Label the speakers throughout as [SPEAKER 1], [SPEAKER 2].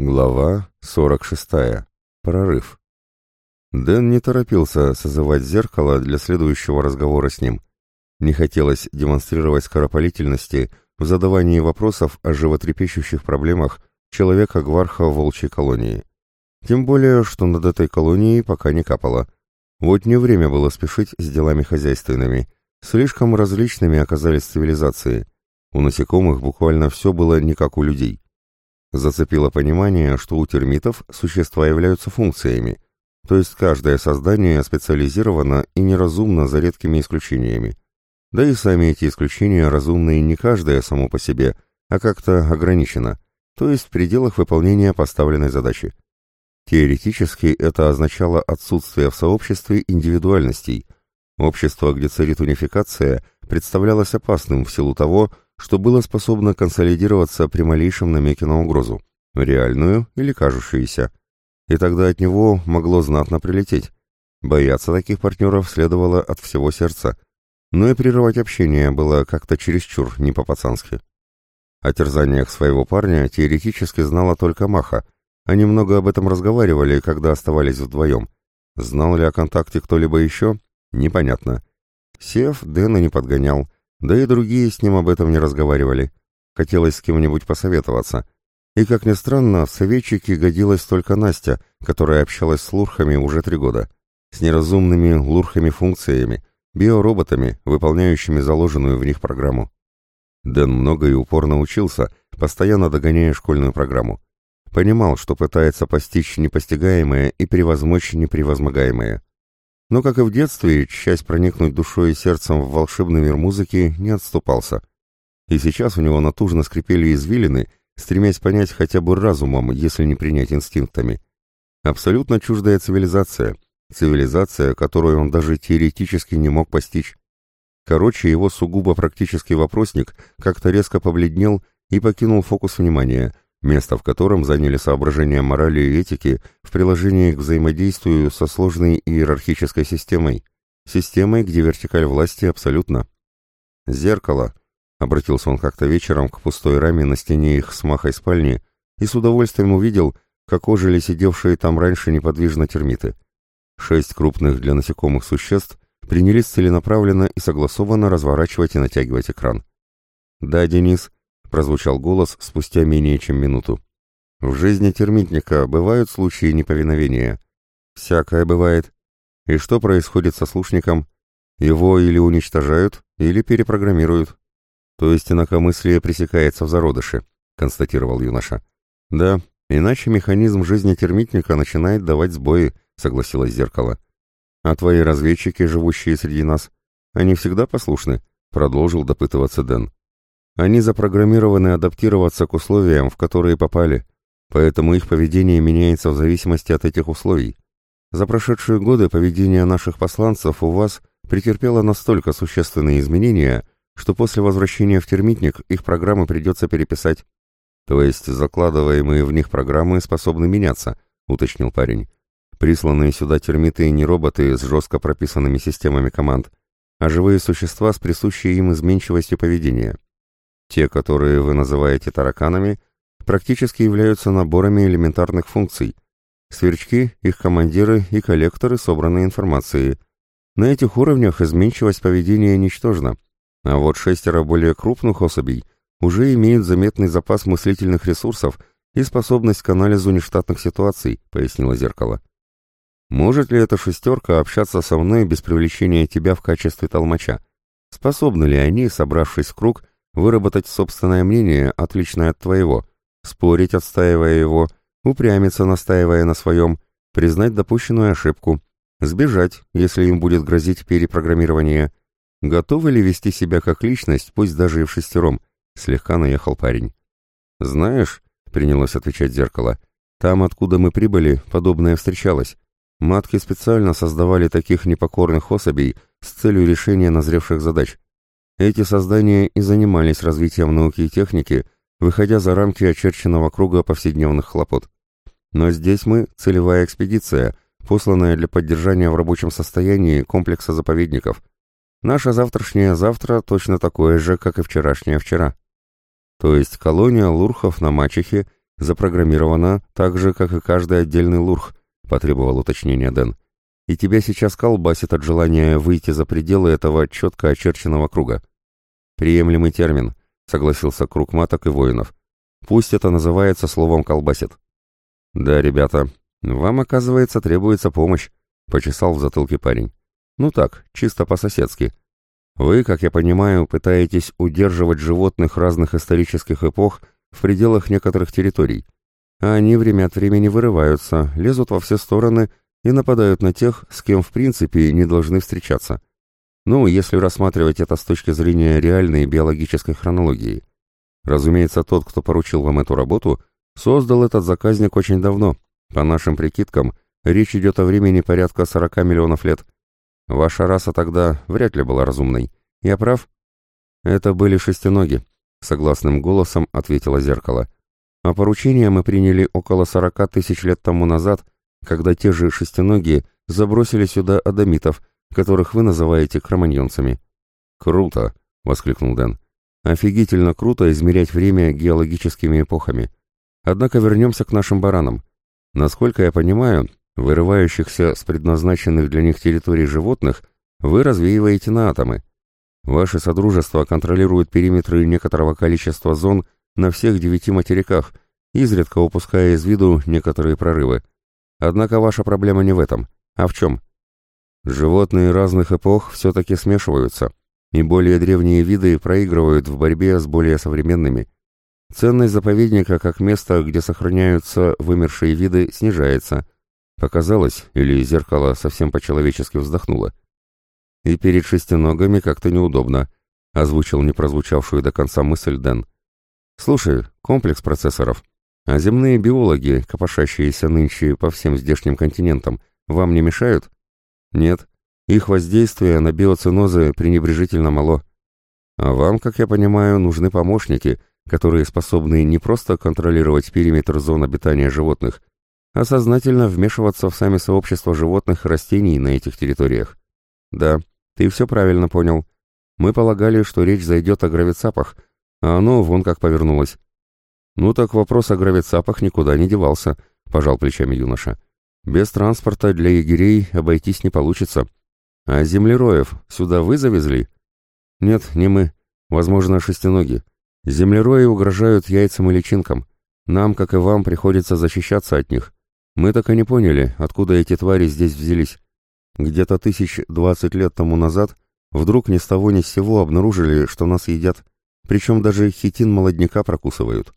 [SPEAKER 1] Глава 46. Прорыв. Дэн не торопился созывать зеркало для следующего разговора с ним. Не хотелось демонстрировать скоропалительности в задавании вопросов о животрепещущих проблемах человека-гварха волчьей колонии. Тем более, что над этой колонией пока не капало. Вот не время было спешить с делами хозяйственными. Слишком различными оказались цивилизации. У насекомых буквально все было не как у людей. Зацепило понимание, что у термитов существа являются функциями, то есть каждое создание специализировано и неразумно за редкими исключениями. Да и сами эти исключения разумные не каждое само по себе, а как-то ограничено, то есть в пределах выполнения поставленной задачи. Теоретически это означало отсутствие в сообществе индивидуальностей. Общество, где царит унификация, представлялось опасным в силу того, что было способно консолидироваться при малейшем намеке на угрозу, реальную или кажущуюся. И тогда от него могло знатно прилететь. Бояться таких партнеров следовало от всего сердца, но и прерывать общение было как-то чересчур, не по-пацански. О терзаниях своего парня теоретически знала только Маха. Они много об этом разговаривали, когда оставались вдвоем. Знал ли о контакте кто-либо еще? Непонятно. Сев Дэна не подгонял, да и другие с ним об этом не разговаривали. Хотелось с кем-нибудь посоветоваться. И, как ни странно, в советчике годилась только Настя, которая общалась с лурхами уже три года. С неразумными лурхами-функциями, биороботами, выполняющими заложенную в них программу. Дэн много и упорно учился, постоянно догоняя школьную программу. Понимал, что пытается постичь непостигаемое и превозмочь непревозмогаемое. Но, как и в детстве, часть проникнуть душой и сердцем в волшебный мир музыки не отступался. И сейчас у него натужно скрипели извилины, стремясь понять хотя бы разумом, если не принять инстинктами. Абсолютно чуждая цивилизация, цивилизация, которую он даже теоретически не мог постичь. Короче, его сугубо практический вопросник как-то резко побледнел и покинул фокус внимания – место в котором заняли соображения морали и этики в приложении к взаимодействию со сложной иерархической системой, системой, где вертикаль власти абсолютно. «Зеркало», — обратился он как-то вечером к пустой раме на стене их с махой спальни и с удовольствием увидел, как ожили сидевшие там раньше неподвижно термиты. Шесть крупных для насекомых существ принялись целенаправленно и согласованно разворачивать и натягивать экран. «Да, Денис», — прозвучал голос спустя менее чем минуту. «В жизни термитника бывают случаи неповиновения?» «Всякое бывает. И что происходит со слушником? Его или уничтожают, или перепрограммируют. То есть инакомыслие пресекается в зародыше», — констатировал юноша. «Да, иначе механизм жизни термитника начинает давать сбои», — согласилось зеркало. «А твои разведчики, живущие среди нас, они всегда послушны?» — продолжил допытываться Дэн. Они запрограммированы адаптироваться к условиям, в которые попали, поэтому их поведение меняется в зависимости от этих условий. За прошедшие годы поведение наших посланцев у вас претерпело настолько существенные изменения, что после возвращения в термитник их программы придется переписать. То есть закладываемые в них программы способны меняться, уточнил парень. Присланные сюда термиты не роботы с жестко прописанными системами команд, а живые существа с присущей им изменчивостью поведения. Те, которые вы называете тараканами, практически являются наборами элементарных функций. Сверчки, их командиры и коллекторы собранной информации. На этих уровнях изменчивость поведения ничтожна, а вот шестеро более крупных особей уже имеют заметный запас мыслительных ресурсов и способность к анализу нештатных ситуаций, пояснило зеркало. Может ли эта шестерка общаться со мной без привлечения тебя в качестве толмача? Способны ли они, собравшись в круг, выработать собственное мнение, отличное от твоего, спорить, отстаивая его, упрямиться, настаивая на своем, признать допущенную ошибку, сбежать, если им будет грозить перепрограммирование. Готовы ли вести себя как личность, пусть даже и в шестером? Слегка наехал парень. Знаешь, принялось отвечать зеркало, там, откуда мы прибыли, подобное встречалось. Матки специально создавали таких непокорных особей с целью решения назревших задач. Эти создания и занимались развитием науки и техники, выходя за рамки очерченного круга повседневных хлопот. Но здесь мы – целевая экспедиция, посланная для поддержания в рабочем состоянии комплекса заповедников. Наша завтрашняя завтра точно такое же, как и вчерашнее вчера. То есть колония лурхов на Мачехе запрограммирована так же, как и каждый отдельный лурх, потребовал уточнения Дэн. И тебя сейчас колбасит от желания выйти за пределы этого четко очерченного круга. Приемлемый термин, согласился круг маток и воинов. Пусть это называется словом колбасит. Да, ребята, вам, оказывается, требуется помощь, почесал в затылке парень. Ну так, чисто по-соседски. Вы, как я понимаю, пытаетесь удерживать животных разных исторических эпох в пределах некоторых территорий, а они время от времени вырываются, лезут во все стороны и нападают на тех, с кем в принципе не должны встречаться. Ну, если рассматривать это с точки зрения реальной биологической хронологии. Разумеется, тот, кто поручил вам эту работу, создал этот заказник очень давно. По нашим прикидкам, речь идет о времени порядка 40 миллионов лет. Ваша раса тогда вряд ли была разумной. Я прав? Это были шестиноги, согласным голосом ответило зеркало. А поручение мы приняли около 40 тысяч лет тому назад, когда те же шестиногие забросили сюда адамитов, которых вы называете кроманьонцами. «Круто!» — воскликнул Дэн. «Офигительно круто измерять время геологическими эпохами. Однако вернемся к нашим баранам. Насколько я понимаю, вырывающихся с предназначенных для них территорий животных вы развеиваете на атомы. Ваши содружества контролируют периметры некоторого количества зон на всех девяти материках, изредка упуская из виду некоторые прорывы. Однако ваша проблема не в этом. А в чем? Животные разных эпох все-таки смешиваются, и более древние виды проигрывают в борьбе с более современными. Ценность заповедника как места, где сохраняются вымершие виды, снижается. Показалось, или зеркало совсем по-человечески вздохнуло. И перед шестиногами как-то неудобно, озвучил непрозвучавшую до конца мысль Дэн. Слушай, комплекс процессоров. А земные биологи, копошащиеся нынче по всем здешним континентам, вам не мешают? Нет. Их воздействие на биоцинозы пренебрежительно мало. А вам, как я понимаю, нужны помощники, которые способны не просто контролировать периметр зон обитания животных, а сознательно вмешиваться в сами сообщества животных и растений на этих территориях. Да, ты все правильно понял. Мы полагали, что речь зайдет о гравицапах, а оно вон как повернулось. Ну так вопрос о гравицапах никуда не девался, пожал плечами юноша. Без транспорта для егерей обойтись не получится. А землероев сюда вы завезли? Нет, не мы. Возможно, шестиноги. Землерои угрожают яйцам и личинкам. Нам, как и вам, приходится защищаться от них. Мы так и не поняли, откуда эти твари здесь взялись. Где-то тысяч двадцать лет тому назад вдруг ни с того ни с сего обнаружили, что нас едят. Причем даже хитин молодняка прокусывают.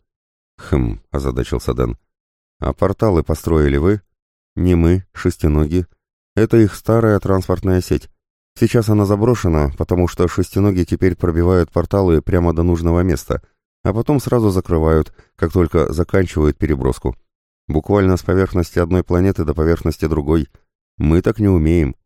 [SPEAKER 1] Хм, озадачился Дэн. А порталы построили вы? Не мы, шестиноги. Это их старая транспортная сеть. Сейчас она заброшена, потому что шестиноги теперь пробивают порталы прямо до нужного места, а потом сразу закрывают, как только заканчивают переброску. Буквально с поверхности одной планеты до поверхности другой. Мы так не умеем.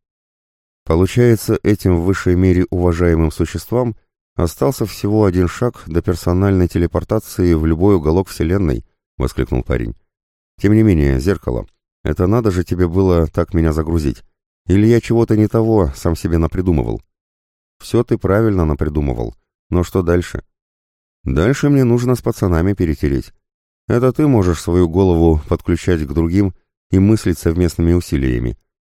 [SPEAKER 1] Получается, этим в высшей мере уважаемым существам остался всего один шаг до персональной телепортации в любой уголок Вселенной, воскликнул парень. Тем не менее, зеркало. Это надо же тебе было так меня загрузить. Или я чего-то не того сам себе напридумывал? Все ты правильно напридумывал. Но что дальше? Дальше мне нужно с пацанами перетереть. Это ты можешь свою голову подключать к другим и мыслить совместными усилиями.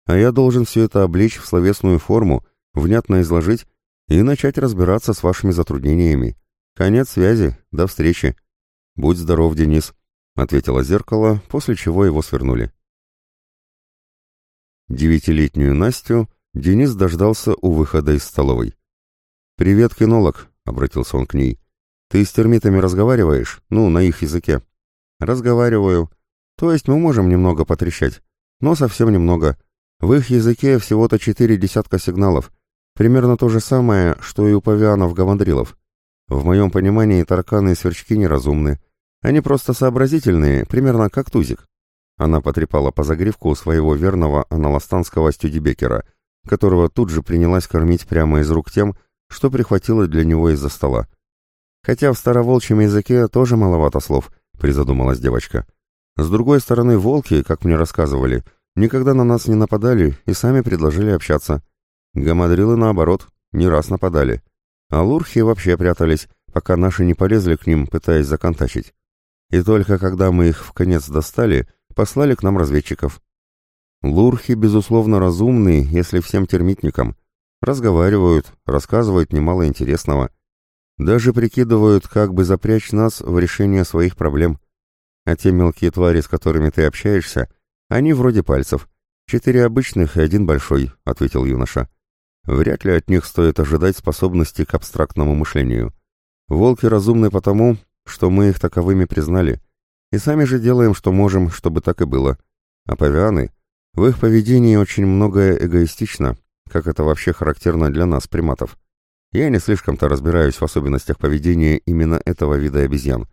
[SPEAKER 1] А я должен все это облечь в словесную форму, внятно изложить и начать разбираться с вашими затруднениями. Конец связи. До встречи. Будь здоров, Денис, — ответило зеркало, после чего его свернули. Девятилетнюю Настю Денис дождался у выхода из столовой. «Привет, кинолог», — обратился он к ней. «Ты с термитами разговариваешь? Ну, на их языке». «Разговариваю. То есть мы можем немного потрещать, но совсем немного. В их языке всего-то четыре десятка сигналов. Примерно то же самое, что и у павианов-гамадрилов. В моем понимании тарканы и сверчки неразумны. Они просто сообразительные, примерно как тузик. Она потрепала по загривку своего верного аналастанского стюдибекера, которого тут же принялась кормить прямо из рук тем, что прихватила для него из-за стола. Хотя в староволчьем языке тоже маловато слов, призадумалась девочка. С другой стороны, волки, как мне рассказывали, никогда на нас не нападали и сами предложили общаться. Гамадрилы, наоборот, не раз нападали. А лурхи вообще прятались, пока наши не полезли к ним, пытаясь законтачить. и только когда мы их в конец достали, послали к нам разведчиков. Лурхи, безусловно, разумны, если всем термитникам. Разговаривают, рассказывают немало интересного. Даже прикидывают, как бы запрячь нас в решение своих проблем. А те мелкие твари, с которыми ты общаешься, они вроде пальцев. Четыре обычных и один большой, — ответил юноша. Вряд ли от них стоит ожидать способности к абстрактному мышлению. Волки разумны потому, что мы их таковыми признали, и сами же делаем, что можем, чтобы так и было. А павианы, в их поведении очень многое эгоистично, как это вообще характерно для нас, приматов. Я не слишком-то разбираюсь в особенностях поведения именно этого вида обезьян.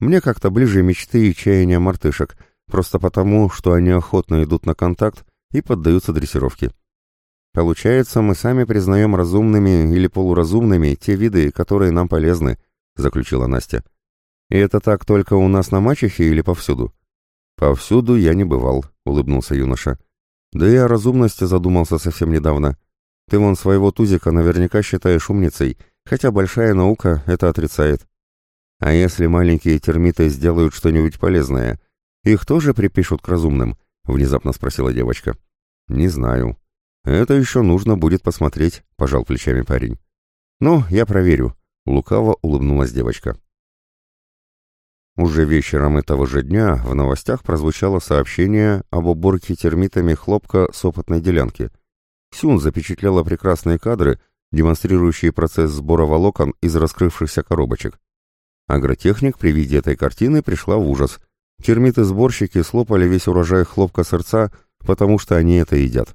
[SPEAKER 1] Мне как-то ближе мечты и чаяния мартышек, просто потому, что они охотно идут на контакт и поддаются дрессировке. Получается, мы сами признаем разумными или полуразумными те виды, которые нам полезны, заключила Настя. И это так только у нас на мачехе или повсюду? Повсюду я не бывал, улыбнулся юноша. Да и о разумности задумался совсем недавно. Ты вон своего тузика наверняка считаешь умницей, хотя большая наука это отрицает. А если маленькие термиты сделают что-нибудь полезное, их тоже припишут к разумным? Внезапно спросила девочка. Не знаю. Это еще нужно будет посмотреть, пожал плечами парень. Ну, я проверю. Лукаво улыбнулась девочка. Уже вечером этого же дня в новостях прозвучало сообщение об уборке термитами хлопка с опытной делянки. Сюн запечатляла прекрасные кадры, демонстрирующие процесс сбора волокон из раскрывшихся коробочек. Агротехник при виде этой картины пришла в ужас. Термиты-сборщики слопали весь урожай хлопка сердца, потому что они это едят.